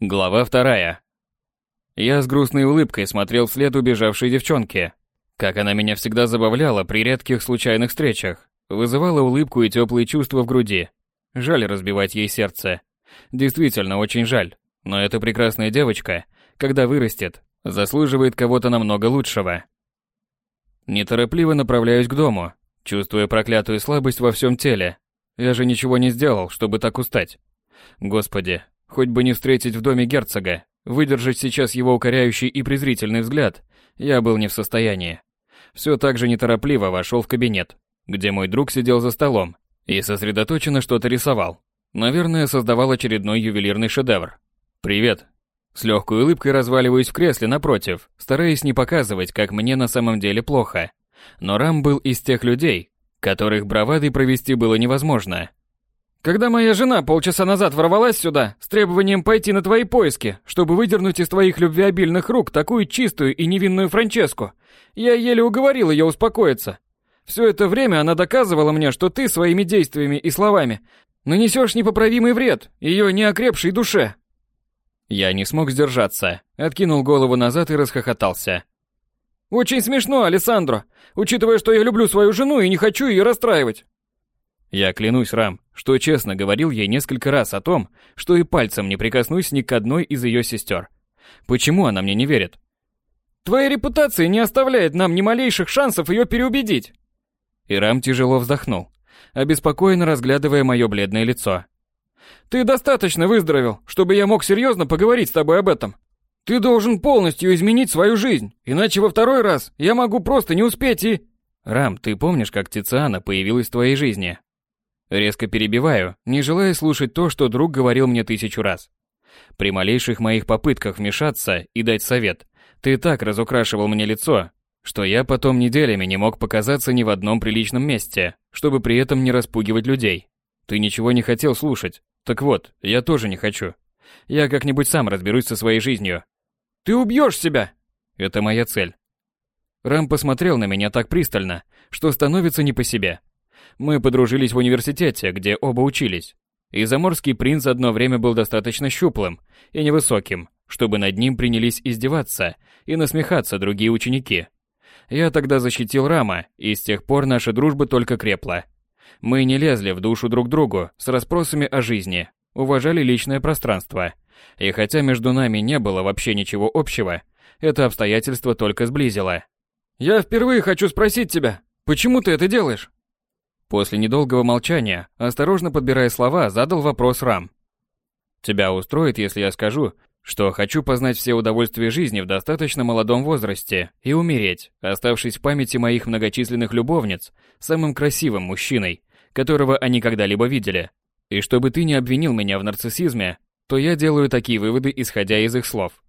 Глава вторая. Я с грустной улыбкой смотрел вслед убежавшей девчонке. Как она меня всегда забавляла при редких случайных встречах, вызывала улыбку и теплые чувства в груди. Жаль разбивать ей сердце. Действительно, очень жаль. Но эта прекрасная девочка, когда вырастет, заслуживает кого-то намного лучшего. Неторопливо направляюсь к дому, чувствуя проклятую слабость во всем теле. Я же ничего не сделал, чтобы так устать. Господи, хоть бы не встретить в доме герцога, выдержать сейчас его укоряющий и презрительный взгляд, я был не в состоянии. Все так же неторопливо вошел в кабинет, где мой друг сидел за столом и сосредоточенно что-то рисовал. Наверное, создавал очередной ювелирный шедевр. «Привет». С легкой улыбкой разваливаюсь в кресле напротив, стараясь не показывать, как мне на самом деле плохо. Но Рам был из тех людей, которых бравадой провести было невозможно. Когда моя жена полчаса назад ворвалась сюда с требованием пойти на твои поиски, чтобы выдернуть из твоих любвеобильных рук такую чистую и невинную Франческу, я еле уговорил ее успокоиться. Все это время она доказывала мне, что ты своими действиями и словами нанесешь непоправимый вред ее неокрепшей душе. Я не смог сдержаться, откинул голову назад и расхохотался. Очень смешно, Алессандро, учитывая, что я люблю свою жену и не хочу ее расстраивать. Я клянусь, Рам, что честно говорил ей несколько раз о том, что и пальцем не прикоснусь ни к одной из ее сестер. Почему она мне не верит? Твоя репутация не оставляет нам ни малейших шансов ее переубедить. И Рам тяжело вздохнул, обеспокоенно разглядывая мое бледное лицо. Ты достаточно выздоровел, чтобы я мог серьезно поговорить с тобой об этом. Ты должен полностью изменить свою жизнь, иначе во второй раз я могу просто не успеть и... Рам, ты помнишь, как Тициана появилась в твоей жизни? Резко перебиваю, не желая слушать то, что друг говорил мне тысячу раз. При малейших моих попытках вмешаться и дать совет, ты так разукрашивал мне лицо, что я потом неделями не мог показаться ни в одном приличном месте, чтобы при этом не распугивать людей. Ты ничего не хотел слушать. Так вот, я тоже не хочу. Я как-нибудь сам разберусь со своей жизнью. Ты убьешь себя! Это моя цель. Рам посмотрел на меня так пристально, что становится не по себе. Мы подружились в университете, где оба учились. И заморский принц одно время был достаточно щуплым и невысоким, чтобы над ним принялись издеваться и насмехаться другие ученики. Я тогда защитил Рама, и с тех пор наша дружба только крепла. Мы не лезли в душу друг другу с расспросами о жизни, уважали личное пространство. И хотя между нами не было вообще ничего общего, это обстоятельство только сблизило. «Я впервые хочу спросить тебя, почему ты это делаешь?» После недолгого молчания, осторожно подбирая слова, задал вопрос Рам. «Тебя устроит, если я скажу, что хочу познать все удовольствия жизни в достаточно молодом возрасте и умереть, оставшись в памяти моих многочисленных любовниц самым красивым мужчиной, которого они когда-либо видели. И чтобы ты не обвинил меня в нарциссизме, то я делаю такие выводы, исходя из их слов».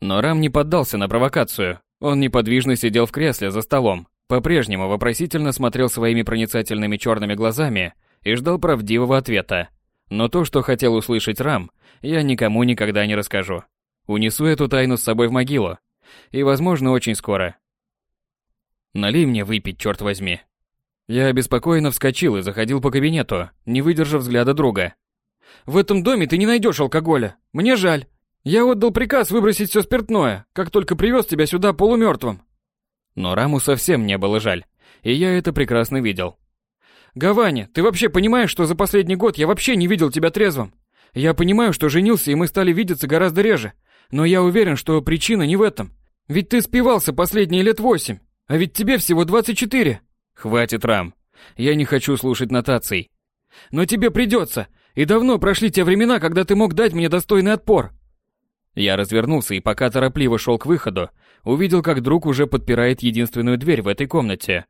Но Рам не поддался на провокацию. Он неподвижно сидел в кресле за столом, по-прежнему вопросительно смотрел своими проницательными черными глазами и ждал правдивого ответа. Но то, что хотел услышать Рам, я никому никогда не расскажу. Унесу эту тайну с собой в могилу. И, возможно, очень скоро. Налей мне выпить, черт возьми. Я обеспокоенно вскочил и заходил по кабинету, не выдержав взгляда друга. «В этом доме ты не найдешь алкоголя. Мне жаль. Я отдал приказ выбросить все спиртное, как только привез тебя сюда полумертвым. Но Раму совсем не было жаль, и я это прекрасно видел. «Гавани, ты вообще понимаешь, что за последний год я вообще не видел тебя трезвым? Я понимаю, что женился, и мы стали видеться гораздо реже, но я уверен, что причина не в этом. Ведь ты спивался последние лет восемь, а ведь тебе всего 24. Хватит, Рам. Я не хочу слушать нотаций. Но тебе придется, и давно прошли те времена, когда ты мог дать мне достойный отпор. Я развернулся и пока торопливо шел к выходу, увидел, как друг уже подпирает единственную дверь в этой комнате.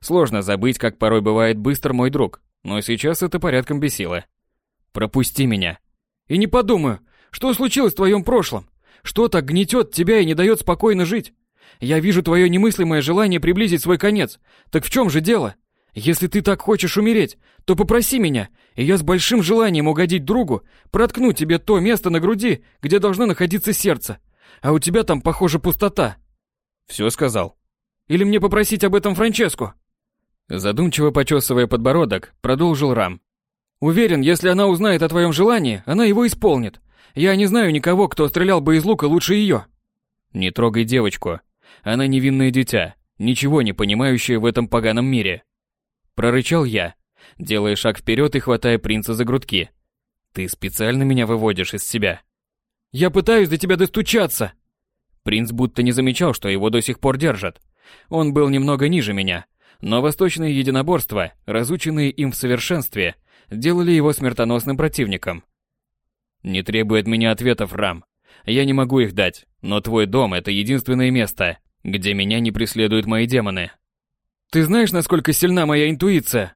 Сложно забыть, как порой бывает быстро мой друг, но сейчас это порядком бесило. «Пропусти меня!» «И не подумаю, что случилось в твоем прошлом? Что так гнетет тебя и не дает спокойно жить? Я вижу твое немыслимое желание приблизить свой конец. Так в чем же дело? Если ты так хочешь умереть, то попроси меня, и я с большим желанием угодить другу проткну тебе то место на груди, где должно находиться сердце а у тебя там, похоже, пустота. Все сказал. Или мне попросить об этом Франческу? Задумчиво почесывая подбородок, продолжил Рам. Уверен, если она узнает о твоем желании, она его исполнит. Я не знаю никого, кто стрелял бы из лука лучше ее. Не трогай девочку. Она невинное дитя, ничего не понимающее в этом поганом мире. Прорычал я, делая шаг вперед и хватая принца за грудки. Ты специально меня выводишь из себя. Я пытаюсь до тебя достучаться. Принц будто не замечал, что его до сих пор держат. Он был немного ниже меня, но восточные единоборства, разученные им в совершенстве, делали его смертоносным противником. Не требуй от меня ответов, Рам. Я не могу их дать, но твой дом – это единственное место, где меня не преследуют мои демоны. Ты знаешь, насколько сильна моя интуиция?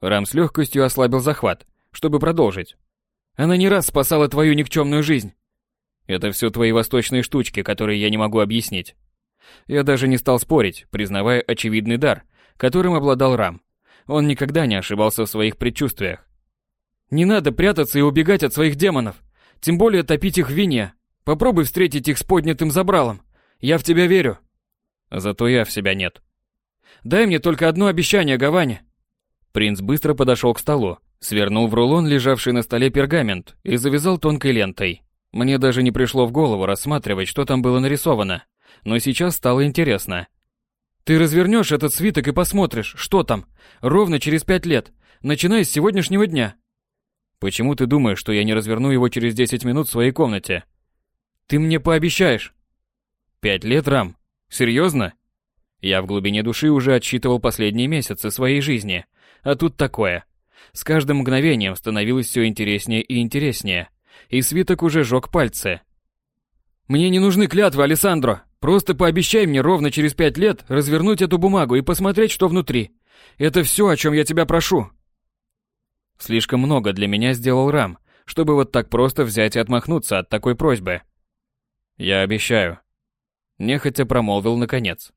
Рам с легкостью ослабил захват, чтобы продолжить. Она не раз спасала твою никчемную жизнь. Это все твои восточные штучки, которые я не могу объяснить. Я даже не стал спорить, признавая очевидный дар, которым обладал Рам. Он никогда не ошибался в своих предчувствиях. Не надо прятаться и убегать от своих демонов, тем более топить их в вине. Попробуй встретить их с поднятым забралом. Я в тебя верю. Зато я в себя нет. Дай мне только одно обещание, Гавани. Принц быстро подошел к столу, свернул в рулон лежавший на столе пергамент и завязал тонкой лентой. Мне даже не пришло в голову рассматривать, что там было нарисовано, но сейчас стало интересно. Ты развернешь этот свиток и посмотришь, что там, ровно через пять лет, начиная с сегодняшнего дня. Почему ты думаешь, что я не разверну его через 10 минут в своей комнате? Ты мне пообещаешь. Пять лет, Рам? Серьезно? Я в глубине души уже отсчитывал последние месяцы своей жизни, а тут такое. С каждым мгновением становилось все интереснее и интереснее, и свиток уже жег пальцы. Мне не нужны клятвы, Алессандро. Просто пообещай мне ровно через пять лет развернуть эту бумагу и посмотреть, что внутри. Это все, о чем я тебя прошу. Слишком много для меня сделал Рам, чтобы вот так просто взять и отмахнуться от такой просьбы. Я обещаю. Нехотя промолвил наконец.